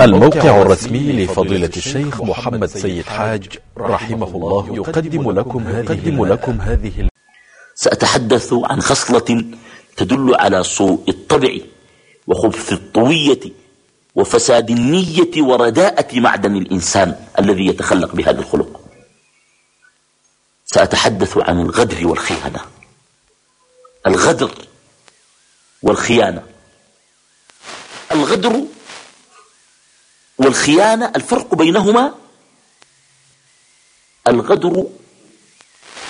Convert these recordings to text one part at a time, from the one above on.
الموقع الرسمي لفضيلة الشيخ محمد سيد حاج رحمه الله يقدم لكم يقدم لكم هذه سأتحدث عن خصلة تدل على سوء الطبع وخبث الطوية وفساد النية ورداءة معدن الإنسان الذي يتخلق بهذا الخلق. سأتحدث عن الغدر والخيانة. الغدر والخيانة. الغدر والخيانة الفرق بينهما الغدر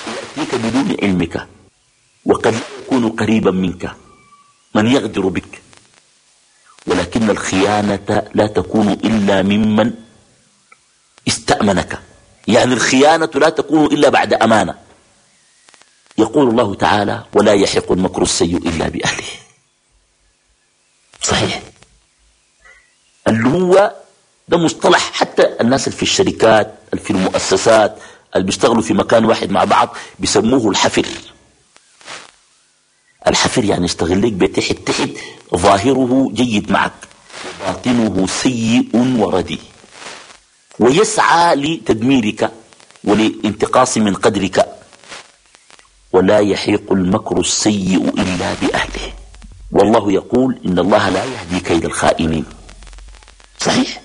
يأتيك بدون علمك وقد يكون قريبا منك من يغدر بك. ولكن الخيانة لا تكون إلا ممن استأمنك. يعني الخيانة لا تكون إلا بعد أمانة. يقول الله تعالى ولا يحق المكر السيء إلا بأهله. صحيح. اللي هو ده مصطلح حتى الناس اللي في الشركات اللي في المؤسسات اللي بيشتغلوا في مكان واحد مع بعض بيسموه الحفر. الحفر يعني يشتغل لك بتحت تحت ظاهره جيد معك باطنه سيء وردي. ويسعى لتدميرك ولانتقاص من قدرك. ولا يحيق المكر السيء إلا بأهله. والله يقول إن الله لا يهدي كيد الخائنين. صحيح؟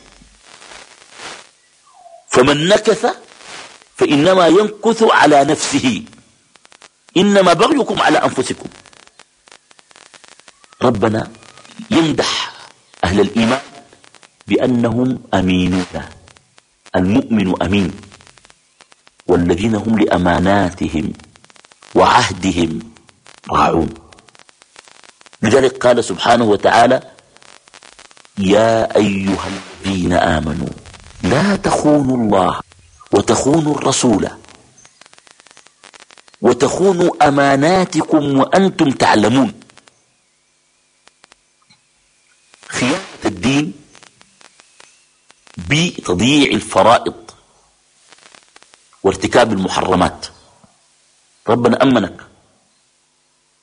فمن نكث فإنما ينكث على نفسه. إنما بغيكم على أنفسكم. ربنا يمدح أهل الإيمان بأنهم أمينون. المؤمن أمين. والذين هم لأماناتهم وعهدهم راعون. لذلك قال سبحانه وتعالى يا أيها الذين آمنوا لا تخونوا الله وتخونوا الرسول وتخونوا أماناتكم وأنتم تعلمون. خيانة الدين بتضييع الفرائض وارتكاب المحرمات. ربنا أمنك.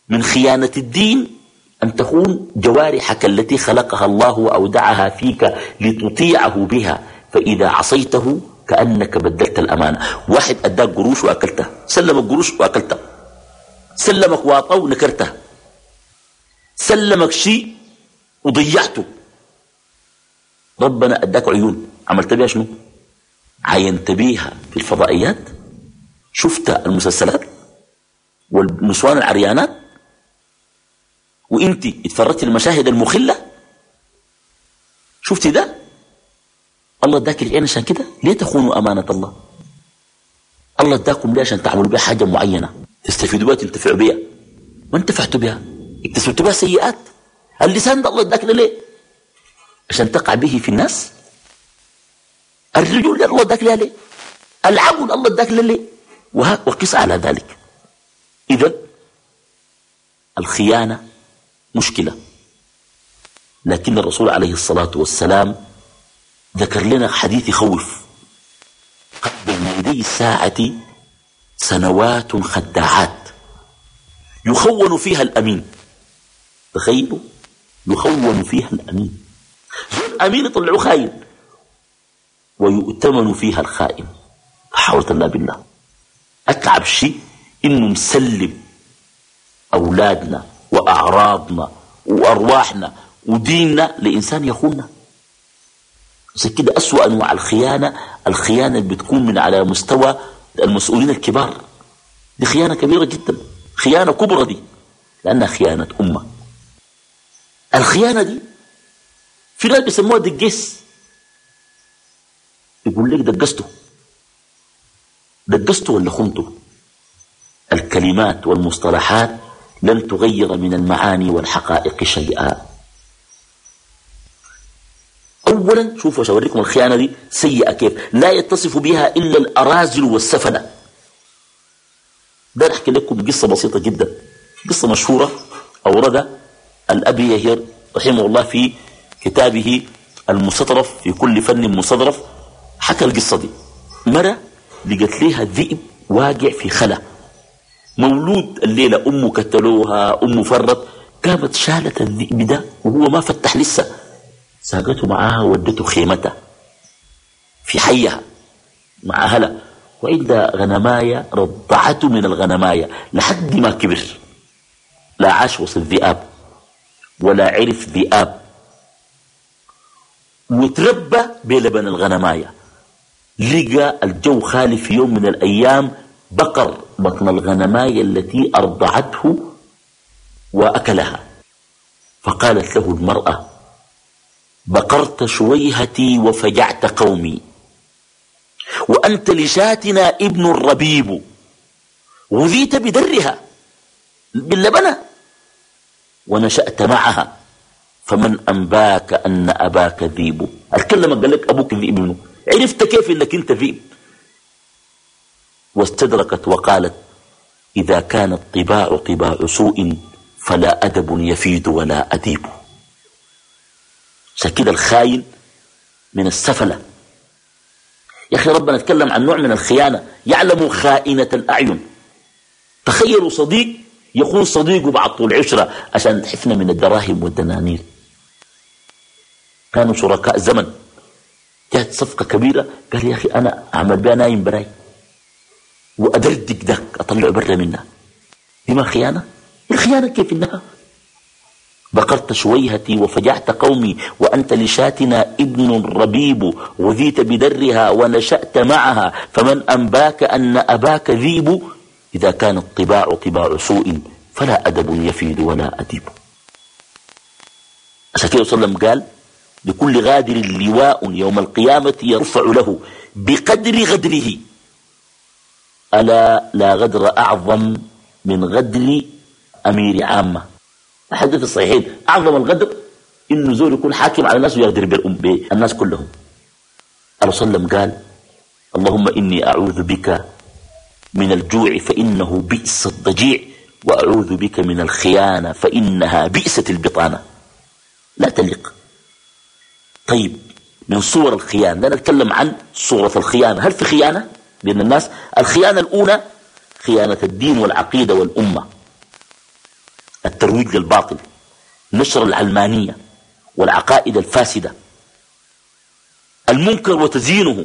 من خيانة الدين أن تخون جوارحك التي خلقها الله وأودعها فيك لتطيعه بها. فإذا عصيته كأنك بدلت الأمانة. واحد أداك قروش وأكلته سلمك قروش وأكلته. سلمك واطة ونكرته. سلمك شيء وضيعته. ربنا أداك عيون. عملت بها شنو؟ عينت بيها في الفضائيات. شفت المسلسلات والنسوان العريانات. وانت اتفرجت المشاهد المخلة. شفتي ده؟ الله اداك العين عشان كده؟ ليه تخونوا أمانة الله؟ الله اداكم ليه عشان تعملوا بها حاجة معينة؟ تستفيدوا بها تنتفعوا بها ما انتفعتوا بها اكتسبتوا بها سيئات. اللسان ده الله اداك ليه؟ عشان تقع به في الناس؟ الرجل الله اداك ليه؟ العقل الله اداك ليه؟ وقس على ذلك. إذا الخيانة مشكلة. لكن الرسول عليه الصلاة والسلام ذكر لنا حديث يخوف قد بين يدي الساعة سنوات خداعات. يخون فيها الأمين. تخيلوا؟ يخون فيها الأمين. الأمين يطلعوا خاين. ويؤتمن فيها الخائن. حول الله بالله. أتعب شيء إنه مسلم أولادنا وأعراضنا وأرواحنا وديننا لإنسان يخوننا. عشان كده أسوأ أنواع الخيانة الخيانة اللي بتكون من على مستوى المسؤولين الكبار. دي خيانة كبيرة جدا خيانة كبرى دي لأنها خيانة أمة. الخيانة دي في ناس بيسموها دقيس يقول لك دقسته دقسته ولا خنته؟ الكلمات والمصطلحات لن تغير من المعاني والحقائق شيئا. اولا شوفوا أوريكم الخيانة دي سيئة كيف. لا يتصف بها إلا الأراذل والسفله ده احكي لكم قصة بسيطة جدا. قصة مشهورة أوردها الابي يهير رحمه الله في كتابه المستطرف في كل فن مستظرف حكى القصة دي. مرة لقت ليها ذئب واقع في خلا. مولود الليلة أمه كتلوها أمه فرت قامت شالت الذئب ده وهو ما فتح لسه. ساقته معاها ودته خيمتها في حيها مع أهلها وإلا غنماية رضعته من الغنماية لحد ما كبر. لا عاش وسط ذئاب ولا عرف ذئاب. وتربى بلبن الغنماية لقى الجو خالي في يوم من الأيام. بقر بطن الغنماية التي أرضعته وأكلها. فقالت له المرأة بقرت شويهتي وفجعت قومي. وأنت لشاتنا ابن الربيب. غذيت بدرها باللبنة. ونشأت معها. فمن أنباك أن أباك ذيب. الكلمة قال لك أبوك ذيب منه؟ عرفت كيف أنك أنت ذيب واستدركت وقالت إذا كانت طباع طباع سوء فلا أدب يفيد ولا أديب. عشان الخاين من السفلة. يا أخي ربنا نتكلم عن نوع من الخيانة. يعلم خائنة الأعين. تخيلوا صديق يكون صديقه بعد طول عشرة عشان تحفنا من الدراهم والدنانير. كانوا شركاء زمن. جاءت صفقة كبيرة. قال يا أخي أنا أعمل بها نايم براي. وأدردك ذاك أطلع برا منها. دي ما خيانة؟ الخيانة كيف إنها بقرت شويهتي وفجعت قومي وأنت لشاتنا ابن ربيب وذيت بدرها ونشأت معها فمن أنباك أن أباك ذيب إذا كان الطباع طباع سوء فلا أدب يفيد ولا أديب. كده صلى الله عليه وسلم قال لكل غادر لواء يوم القيامة يرفع له بقدر غدره. ألا لا غدر أعظم من غدر أمير عامة؟ الحديث الصحيحين. أعظم الغدر إنه زول يكون حاكم على الناس ويغدر بالناس كلهم. الرسول صلى الله عليه وسلم قال اللهم إني أعوذ بك من الجوع فإنه بئس الضجيع وأعوذ بك من الخيانة فإنها بئست البطانة. لا تليق. طيب من صور الخيانة لا نتكلم عن صورة الخيانة. هل في خيانة؟ بين الناس الخيانة الأولى خيانة الدين والعقيدة والأمة. الترويج للباطل نشر العلمانية والعقائد الفاسدة. المنكر وتزيينه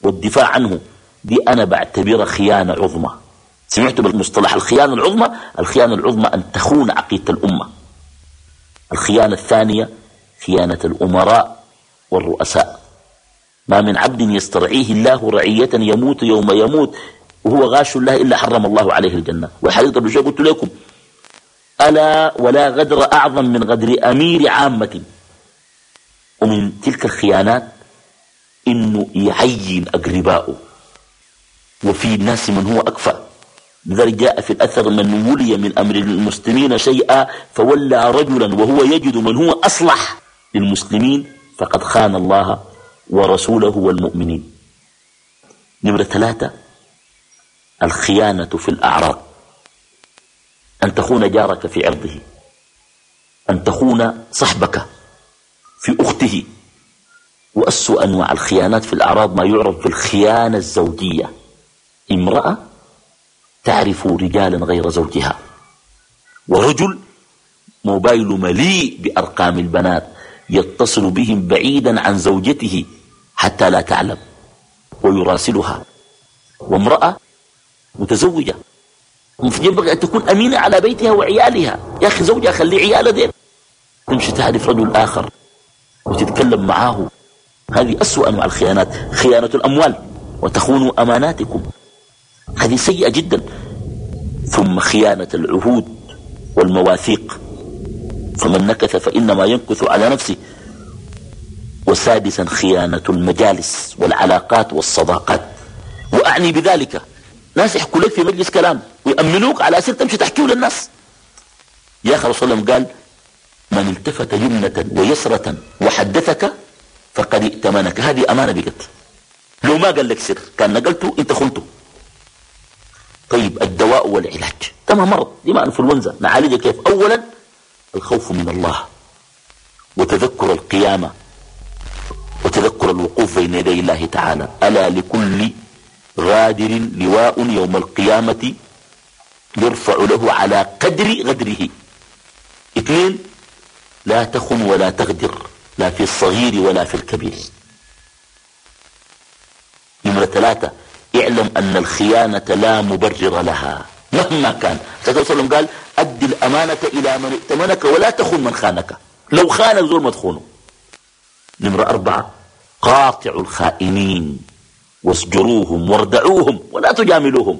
والدفاع عنه دي أنا بعتبرها خيانة عظمى. سمعت بالمصطلح الخيانة العظمى؟ الخيانة العظمى أن تخون عقيدة الأمة. الخيانة الثانية خيانة الأمراء والرؤساء. ما من عبد يسترعيه الله رعية يموت يوم يموت وهو غاش الله إلا حرم الله عليه الجنة. والحديث قبل قلت لكم ألا ولا غدر أعظم من غدر أمير عامة. ومن تلك الخيانات إنه يعين أقرباؤه. وفي الناس من هو أكفأ. لذلك جاء في الأثر من ولي من أمر المسلمين شيئا فولى رجلا وهو يجد من هو أصلح للمسلمين فقد خان الله ورسوله والمؤمنين. نمرة ثلاثة الخيانة في الأعراض أن تخون جارك في عرضه أن تخون صحبك في أخته وأسوأ أنواع الخيانات في الأعراض ما يعرف بالخيانة الزوجية. امرأة تعرف رجالا غير زوجها ورجل موبايل مليء بأرقام البنات يتصل بهم بعيدا عن زوجته حتى لا تعلم ويراسلها وامرأة متزوجة. ينبغي أن تكون أمينة على بيتها وعيالها. يا أخي زوجها خلي عيالها دين تمشي تعرف رجل آخر وتتكلم معاه. هذه أسوأ أنواع الخيانات. خيانة الأموال. وتخونوا أماناتكم. هذه سيئة جدا. ثم خيانة العهود والمواثيق. فمن نكث فإنما ينكث على نفسه. وسادسا خيانة المجالس والعلاقات والصداقات. وأعني بذلك. ناس يحكوا لك في مجلس كلام. ويأمنوك على أساس تمشي تحكيه للناس. يا أخي رسول الله قال من التفت يمنة ويسرة وحدثك فقد ائتمنك. هذه أمانة بقت لو ما قال لك سر كان نقلته أنت خنته طيب الدواء والعلاج. ما مرض دي انفلونزا نعالجها كيف؟ اولا الخوف من الله وتذكر القيامة وتذكر الوقوف بين يدي الله تعالى. ألا لكل غادر لواء يوم القيامة يرفع له على قدر غدره. اثنين لا تخن ولا تغدر لا في الصغير ولا في الكبير. نمرة ثلاثة اعلم أن الخيانة لا مبرر لها مهما كان. صلى الله عليه وسلم قال أدي الأمانة إلى من ائتمنك ولا تخن من خانك. لو خانك زول ما تخونه. نمرة أربعة قاطعوا الخائنين واسجروهم واردعوهم ولا تجاملوهم.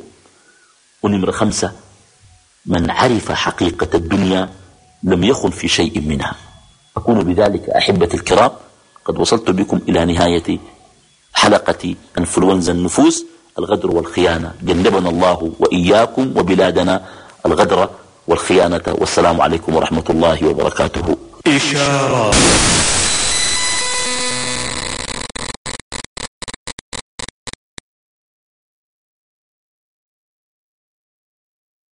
ونمرة خمسة من عرف حقيقة الدنيا لم يخن في شيء منها. أكون بذلك أحبتي الكرام قد وصلت بكم إلى نهاية حلقة إنفلونزا النفوس الغدر والخيانة. جنبنا الله وإياكم وبلادنا الغدر والخيانة. والسلام عليكم ورحمة الله وبركاته. إشارة.